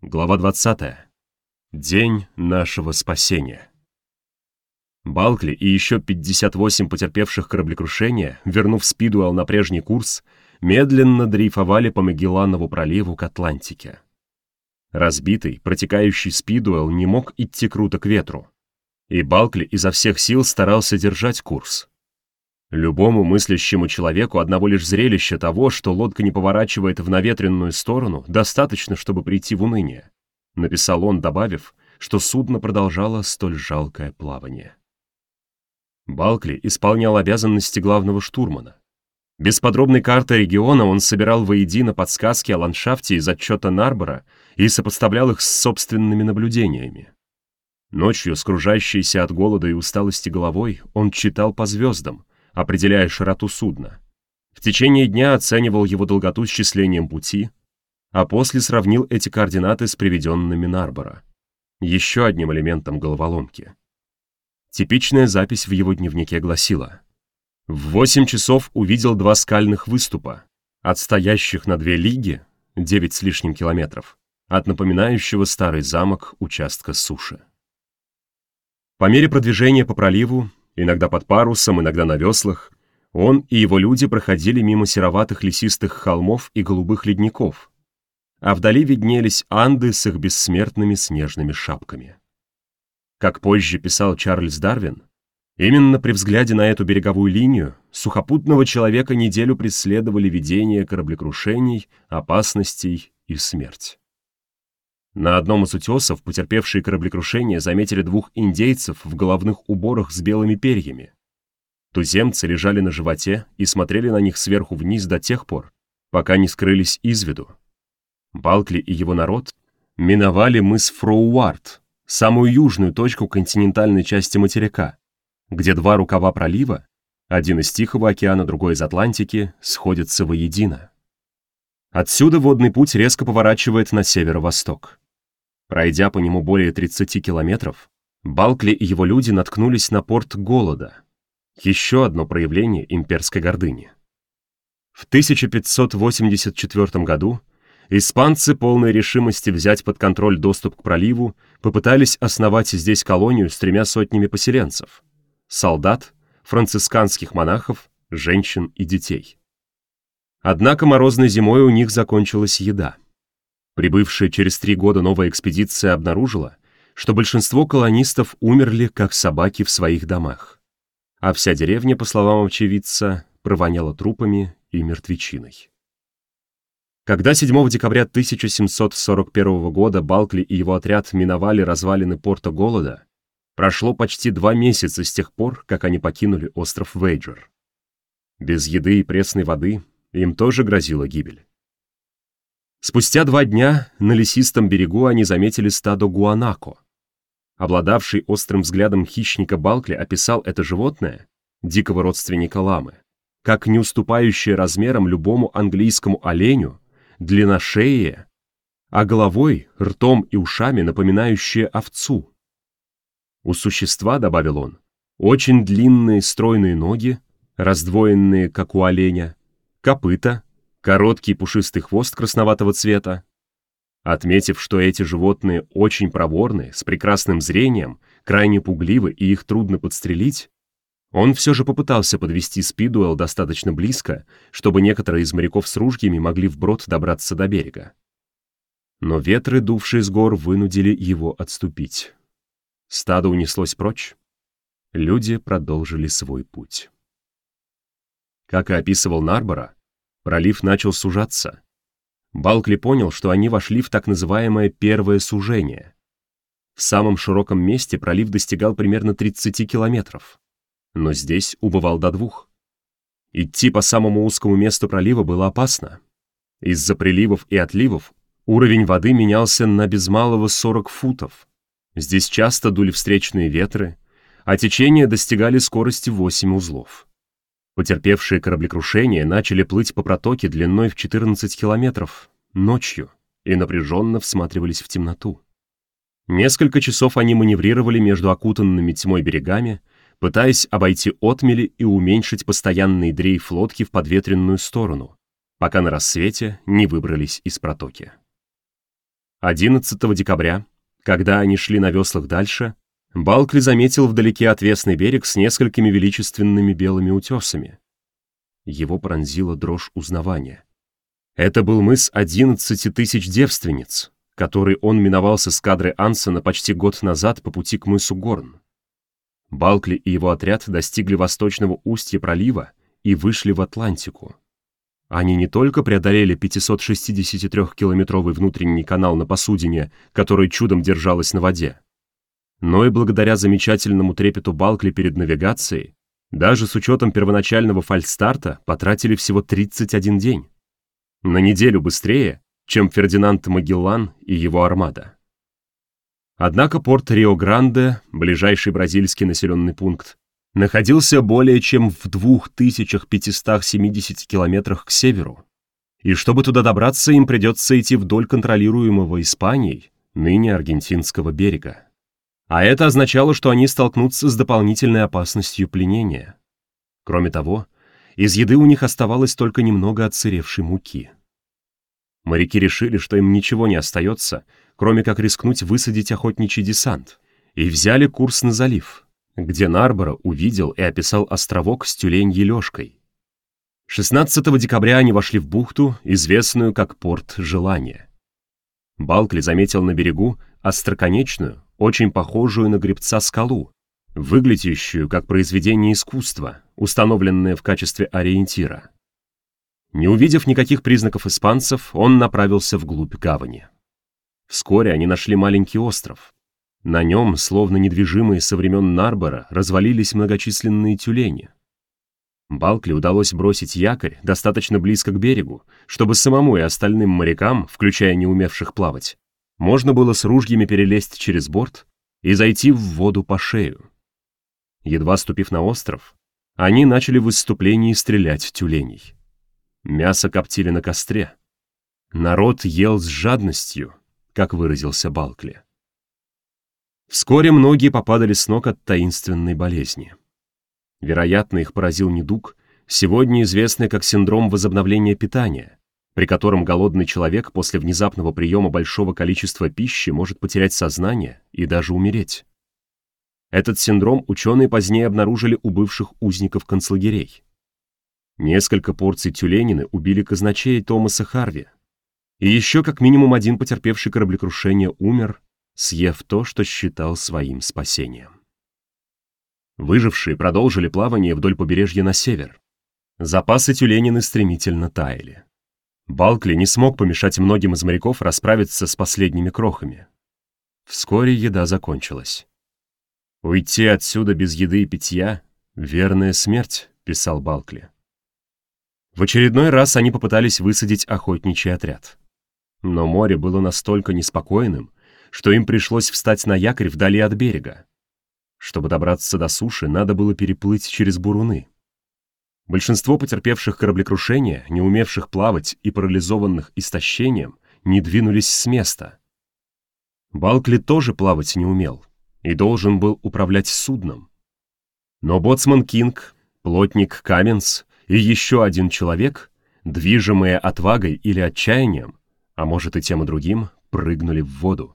Глава 20. День нашего спасения. Балкли и еще 58 потерпевших кораблекрушения, вернув Спидуэлл на прежний курс, медленно дрейфовали по Магелланову проливу к Атлантике. Разбитый, протекающий Спидуэлл не мог идти круто к ветру, и Балкли изо всех сил старался держать курс. Любому мыслящему человеку одного лишь зрелища того, что лодка не поворачивает в наветренную сторону, достаточно, чтобы прийти в уныние. Написал он, добавив, что судно продолжало столь жалкое плавание. Балкли исполнял обязанности главного штурмана. Без подробной карты региона он собирал воедино подсказки о ландшафте из отчета Нарбора и сопоставлял их с собственными наблюдениями. Ночью, скружащийся от голода и усталости головой, он читал по звездам, определяя широту судна. В течение дня оценивал его долготу счислением пути, а после сравнил эти координаты с приведенными Нарбора. Еще одним элементом головоломки. Типичная запись в его дневнике гласила «В 8 часов увидел два скальных выступа, отстоящих на две лиги, 9 с лишним километров, от напоминающего старый замок участка суши. По мере продвижения по проливу Иногда под парусом, иногда на веслах, он и его люди проходили мимо сероватых лесистых холмов и голубых ледников, а вдали виднелись Анды с их бессмертными снежными шапками. Как позже писал Чарльз Дарвин, именно при взгляде на эту береговую линию сухопутного человека неделю преследовали видения кораблекрушений, опасностей и смерть. На одном из утесов потерпевшие кораблекрушение заметили двух индейцев в головных уборах с белыми перьями. Туземцы лежали на животе и смотрели на них сверху вниз до тех пор, пока не скрылись из виду. Балкли и его народ миновали мыс Фроуарт, самую южную точку континентальной части материка, где два рукава пролива, один из Тихого океана, другой из Атлантики, сходятся воедино. Отсюда водный путь резко поворачивает на северо-восток. Пройдя по нему более 30 километров, Балкли и его люди наткнулись на порт голода. Еще одно проявление имперской гордыни. В 1584 году испанцы, полной решимости взять под контроль доступ к проливу, попытались основать здесь колонию с тремя сотнями поселенцев — солдат, францисканских монахов, женщин и детей. Однако морозной зимой у них закончилась еда — Прибывшая через три года новая экспедиция обнаружила, что большинство колонистов умерли как собаки в своих домах, а вся деревня, по словам очевидца, провоняла трупами и мертвечиной. Когда 7 декабря 1741 года Балкли и его отряд миновали развалины порта Голода, прошло почти два месяца с тех пор, как они покинули остров Вейджер. Без еды и пресной воды им тоже грозила гибель. Спустя два дня на лесистом берегу они заметили стадо гуанако. Обладавший острым взглядом хищника Балкли описал это животное, дикого родственника ламы, как не уступающее размером любому английскому оленю, длинношеее, а головой, ртом и ушами напоминающее овцу. У существа, добавил он, очень длинные стройные ноги, раздвоенные, как у оленя, копыта, короткий пушистый хвост красноватого цвета. Отметив, что эти животные очень проворны, с прекрасным зрением, крайне пугливы и их трудно подстрелить, он все же попытался подвести Спидуэлл достаточно близко, чтобы некоторые из моряков с ружьями могли вброд добраться до берега. Но ветры, дувшие с гор, вынудили его отступить. Стадо унеслось прочь. Люди продолжили свой путь. Как и описывал Нарбора, Пролив начал сужаться. Балкли понял, что они вошли в так называемое первое сужение. В самом широком месте пролив достигал примерно 30 километров, но здесь убывал до двух. Идти по самому узкому месту пролива было опасно. Из-за приливов и отливов уровень воды менялся на без малого 40 футов. Здесь часто дули встречные ветры, а течения достигали скорости 8 узлов. Потерпевшие кораблекрушение начали плыть по протоке длиной в 14 километров ночью и напряженно всматривались в темноту. Несколько часов они маневрировали между окутанными тьмой берегами, пытаясь обойти отмели и уменьшить постоянный дрейф лодки в подветренную сторону, пока на рассвете не выбрались из протоки. 11 декабря, когда они шли на веслах дальше, Балкли заметил вдалеке отвесный берег с несколькими величественными белыми утесами. Его пронзила дрожь узнавания. Это был мыс 11 тысяч девственниц, который он миновал с эскадры Ансона почти год назад по пути к мысу Горн. Балкли и его отряд достигли восточного устья пролива и вышли в Атлантику. Они не только преодолели 563-километровый внутренний канал на посудине, который чудом держалась на воде, но и благодаря замечательному трепету Балкли перед навигацией, даже с учетом первоначального фальстарта, потратили всего 31 день. На неделю быстрее, чем Фердинанд Магеллан и его армада. Однако порт Рио-Гранде, ближайший бразильский населенный пункт, находился более чем в 2570 километрах к северу. И чтобы туда добраться, им придется идти вдоль контролируемого Испанией, ныне аргентинского берега. А это означало, что они столкнутся с дополнительной опасностью пленения. Кроме того, из еды у них оставалось только немного отсыревшей муки. Моряки решили, что им ничего не остается, кроме как рискнуть высадить охотничий десант, и взяли курс на залив, где Нарборо увидел и описал островок с тюленьей лёжкой. 16 декабря они вошли в бухту, известную как Порт Желания. Балкли заметил на берегу остроконечную, очень похожую на гребца скалу, выглядящую как произведение искусства, установленное в качестве ориентира. Не увидев никаких признаков испанцев, он направился вглубь гавани. Вскоре они нашли маленький остров. На нем, словно недвижимые со времен Нарбора, развалились многочисленные тюлени. Балкли удалось бросить якорь достаточно близко к берегу, чтобы самому и остальным морякам, включая неумевших плавать, можно было с ружьями перелезть через борт и зайти в воду по шею. Едва ступив на остров, они начали в выступлении стрелять в тюленей. Мясо коптили на костре. Народ ел с жадностью, как выразился Балкли. Вскоре многие попадали с ног от таинственной болезни. Вероятно, их поразил недуг, сегодня известный как синдром возобновления питания, при котором голодный человек после внезапного приема большого количества пищи может потерять сознание и даже умереть. Этот синдром ученые позднее обнаружили у бывших узников концлагерей. Несколько порций тюленины убили казначея Томаса Харви. И еще как минимум один потерпевший кораблекрушение умер, съев то, что считал своим спасением. Выжившие продолжили плавание вдоль побережья на север. Запасы тюленины стремительно таяли. Балкли не смог помешать многим из моряков расправиться с последними крохами. Вскоре еда закончилась. «Уйти отсюда без еды и питья — верная смерть», — писал Балкли. В очередной раз они попытались высадить охотничий отряд. Но море было настолько неспокойным, что им пришлось встать на якорь вдали от берега. Чтобы добраться до суши, надо было переплыть через буруны. Большинство потерпевших кораблекрушения, не умевших плавать и парализованных истощением, не двинулись с места. Балкли тоже плавать не умел и должен был управлять судном. Но боцман Кинг, плотник Каменс и еще один человек, движимые отвагой или отчаянием, а может и тем и другим, прыгнули в воду.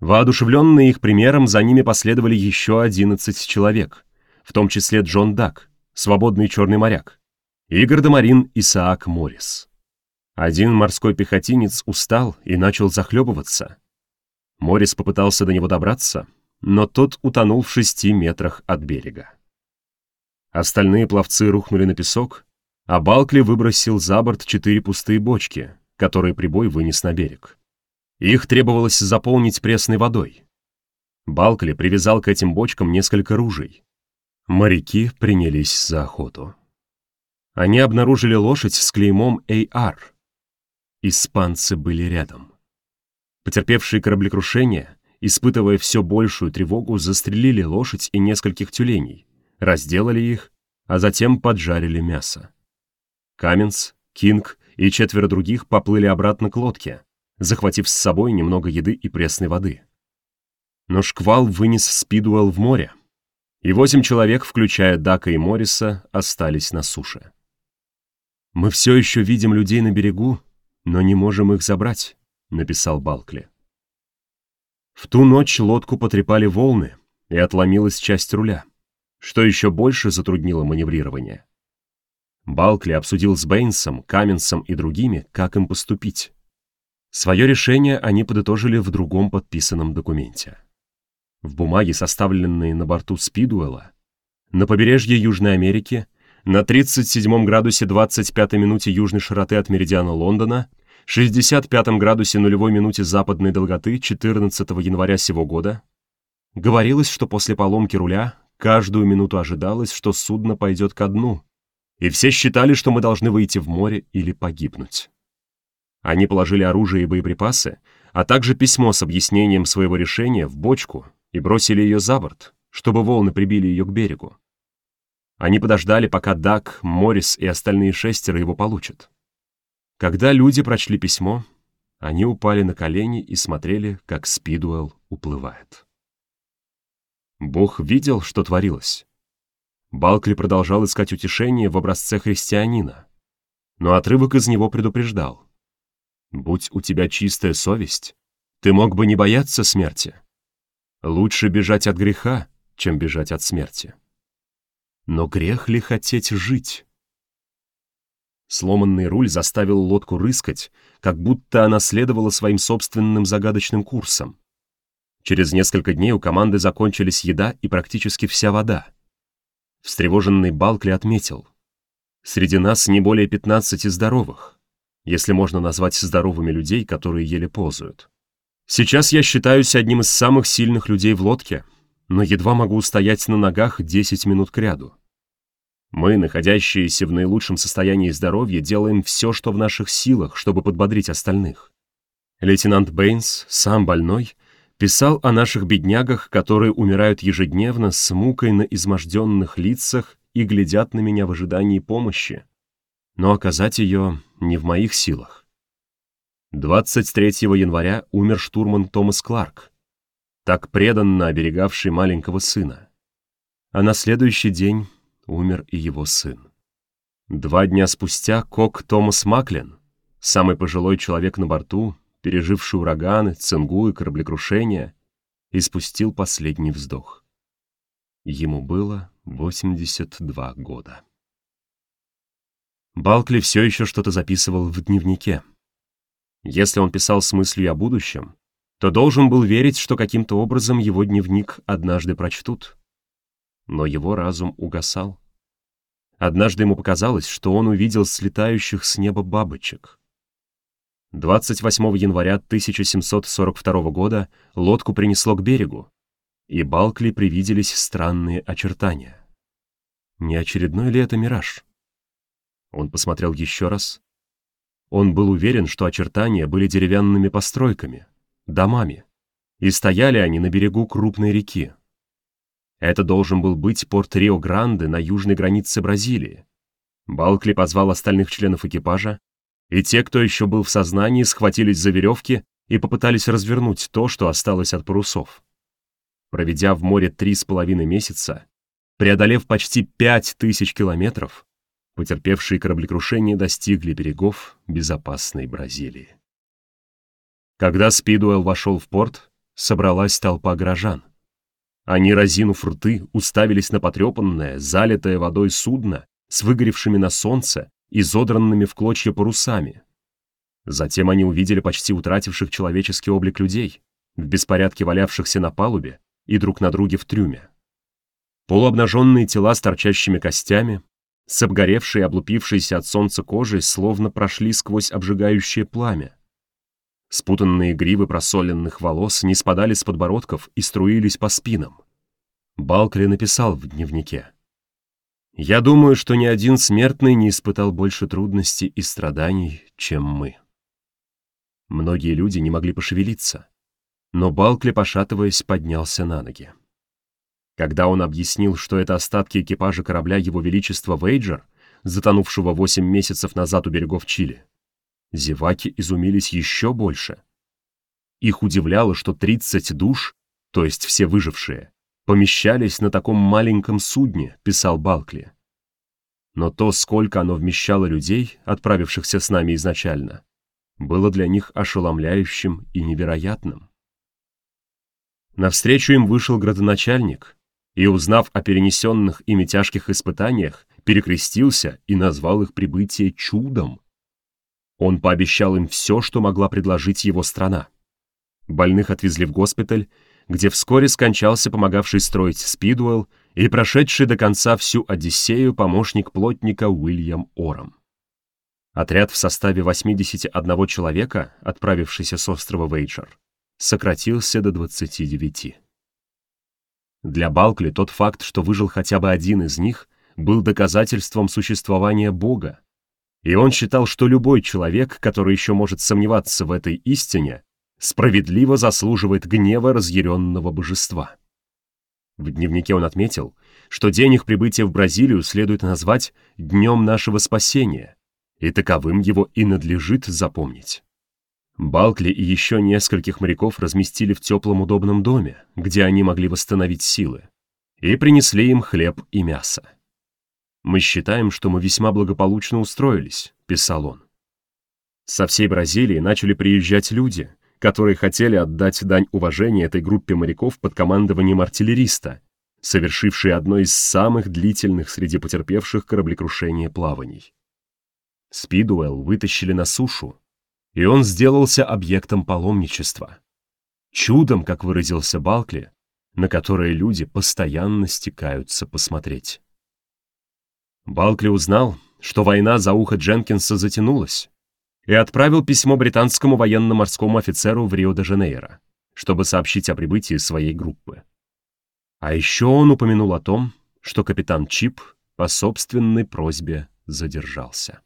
Воодушевленные их примером, за ними последовали еще 11 человек, в том числе Джон Дак, свободный черный моряк, и гардемарин Исаак Моррис. Один морской пехотинец устал и начал захлебываться. Моррис попытался до него добраться, но тот утонул в шести метрах от берега. Остальные пловцы рухнули на песок, а Балкли выбросил за борт четыре пустые бочки, которые прибой вынес на берег. Их требовалось заполнить пресной водой. Балкли привязал к этим бочкам несколько ружей, Моряки принялись за охоту. Они обнаружили лошадь с клеймом AR. Испанцы были рядом. Потерпевшие кораблекрушение, испытывая все большую тревогу, застрелили лошадь и нескольких тюленей, разделали их, а затем поджарили мясо. Каменс, Кинг и четверо других поплыли обратно к лодке, захватив с собой немного еды и пресной воды. Но шквал вынес Спидуэлл в море, и восемь человек, включая Дака и Морриса, остались на суше. «Мы все еще видим людей на берегу, но не можем их забрать», — написал Балкли. В ту ночь лодку потрепали волны, и отломилась часть руля, что еще больше затруднило маневрирование. Балкли обсудил с Бэйнсом, Каменсом и другими, как им поступить. Свое решение они подытожили в другом подписанном документе. В бумаге, составленной на борту Спидуэлла, на побережье Южной Америки, на 37 градусе 25 минуте южной широты от меридиана Лондона, 65 градусе нулевой минуте западной долготы 14 января сего года, говорилось, что после поломки руля каждую минуту ожидалось, что судно пойдет ко дну, и все считали, что мы должны выйти в море или погибнуть. Они положили оружие и боеприпасы, а также письмо с объяснением своего решения в бочку и бросили ее за борт, чтобы волны прибили ее к берегу. Они подождали, пока Дак, Моррис и остальные шестеро его получат. Когда люди прочли письмо, они упали на колени и смотрели, как Спидуэлл уплывает. Бог видел, что творилось. Балкли продолжал искать утешение в образце христианина, но отрывок из него предупреждал. «Будь у тебя чистая совесть, ты мог бы не бояться смерти. Лучше бежать от греха, чем бежать от смерти». Но грех ли хотеть жить? Сломанный руль заставил лодку рыскать, как будто она следовала своим собственным загадочным курсом. Через несколько дней у команды закончились еда и практически вся вода. Встревоженный Балкли отметил. Среди нас не более 15 здоровых, если можно назвать здоровыми людей, которые еле ползают. Сейчас я считаюсь одним из самых сильных людей в лодке, но едва могу стоять на ногах 10 минут кряду. Мы, находящиеся в наилучшем состоянии здоровья, делаем все, что в наших силах, чтобы подбодрить остальных. Лейтенант Бэйнс, сам больной, писал о наших беднягах, которые умирают ежедневно с мукой на изможденных лицах и глядят на меня в ожидании помощи. Но оказать ее не в моих силах. 23 января умер штурман Томас Кларк, так преданно оберегавший маленького сына. А на следующий день умер и его сын. Два дня спустя Кок Томас Маклин, самый пожилой человек на борту, переживший ураганы, цингу и кораблекрушения, испустил последний вздох. Ему было 82 года. Балкли все еще что-то записывал в дневнике. Если он писал с мыслью о будущем, то должен был верить, что каким-то образом его дневник однажды прочтут. Но его разум угасал. Однажды ему показалось, что он увидел слетающих с неба бабочек. 28 января 1742 года лодку принесло к берегу, и Балкли привиделись странные очертания. Не очередной ли это мираж? Он посмотрел еще раз. Он был уверен, что очертания были деревянными постройками — домами, и стояли они на берегу крупной реки. Это должен был быть порт Рио-Гранде на южной границе Бразилии. Балкли позвал остальных членов экипажа, и те, кто еще был в сознании, схватились за веревки и попытались развернуть то, что осталось от парусов. Проведя в море три с половиной месяца, преодолев почти пять тысяч километров, потерпевшие кораблекрушение достигли берегов безопасной Бразилии. Когда Спидуэлл вошел в порт, собралась толпа горожан. Они, разинув рты, уставились на потрепанное, залитое водой судно с выгоревшими на солнце и зодранными в клочья парусами. Затем они увидели почти утративших человеческий облик людей, в беспорядке валявшихся на палубе и друг на друге в трюме. Полуобнаженные тела с торчащими костями, с обгоревшей облупившейся от солнца кожей, словно прошли сквозь обжигающее пламя. Спутанные гривы просоленных волос не спадали с подбородков и струились по спинам. Балкли написал в дневнике. «Я думаю, что ни один смертный не испытал больше трудностей и страданий, чем мы». Многие люди не могли пошевелиться, но Балкли, пошатываясь, поднялся на ноги. Когда он объяснил, что это остатки экипажа корабля Его Величества Вейджер, затонувшего восемь месяцев назад у берегов Чили, Зеваки изумились еще больше. Их удивляло, что 30 душ, то есть все выжившие, помещались на таком маленьком судне, писал Балкли. Но то, сколько оно вмещало людей, отправившихся с нами изначально, было для них ошеломляющим и невероятным. Навстречу им вышел градоначальник и, узнав о перенесенных ими тяжких испытаниях, перекрестился и назвал их прибытие чудом. Он пообещал им все, что могла предложить его страна. Больных отвезли в госпиталь, где вскоре скончался помогавший строить Спидуэлл и прошедший до конца всю Одиссею помощник плотника Уильям Ором. Отряд в составе 81 человека, отправившийся с острова Вейджер, сократился до 29. Для Балкли тот факт, что выжил хотя бы один из них, был доказательством существования Бога, и он считал, что любой человек, который еще может сомневаться в этой истине, справедливо заслуживает гнева разъяренного божества. В дневнике он отметил, что день их прибытия в Бразилию следует назвать «Днем нашего спасения», и таковым его и надлежит запомнить. Балкли и еще нескольких моряков разместили в теплом удобном доме, где они могли восстановить силы, и принесли им хлеб и мясо. «Мы считаем, что мы весьма благополучно устроились», — писал он. Со всей Бразилии начали приезжать люди, которые хотели отдать дань уважения этой группе моряков под командованием артиллериста, совершившей одно из самых длительных среди потерпевших кораблекрушение плаваний. Спидуэлл вытащили на сушу, и он сделался объектом паломничества. Чудом, как выразился Балкли, на которое люди постоянно стекаются посмотреть. Балкли узнал, что война за ухо Дженкинса затянулась, и отправил письмо британскому военно-морскому офицеру в Рио-де-Жанейро, чтобы сообщить о прибытии своей группы. А еще он упомянул о том, что капитан Чип по собственной просьбе задержался.